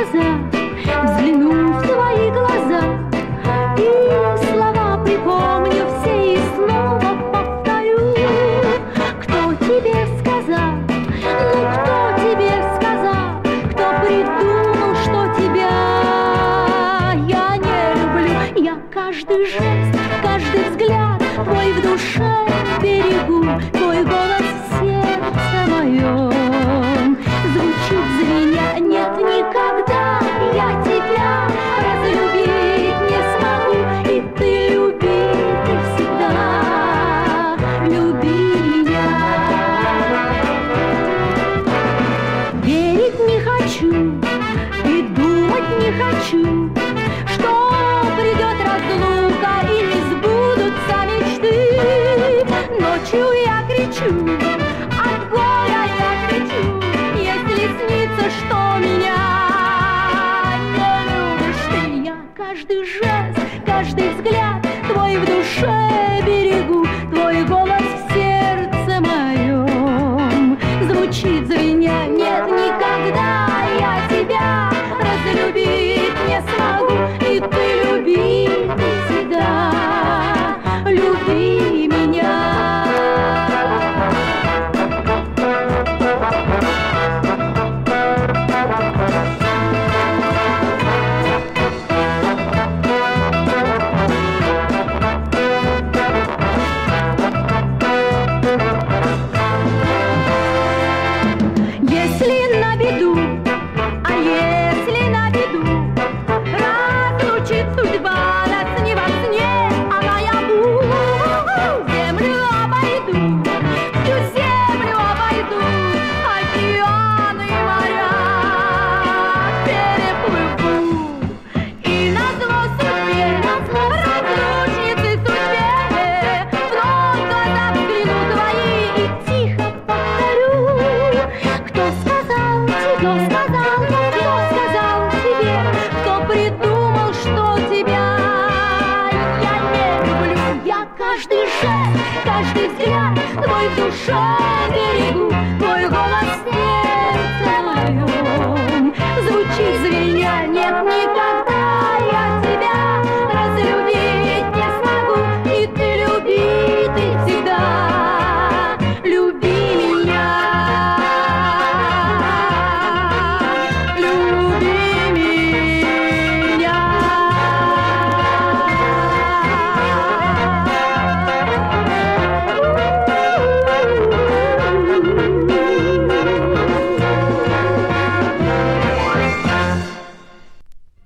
глаза, взгляну в твои глаза. И слова припомню все и снова повторю. Кто тебе сказал, ну кто тебе сказал? Кто придумал, что тебя я не люблю? Я каждый жест, хочу Что придет разлука и не сбудутся мечты. Ночью я кричу, от горя я кричу Если снится, что меня не любишь ты. Я каждый жест, каждый взгляд твой в душе придумал, что тебя я не люблю. Я каждый жест, каждый взгляд твой в душе берегу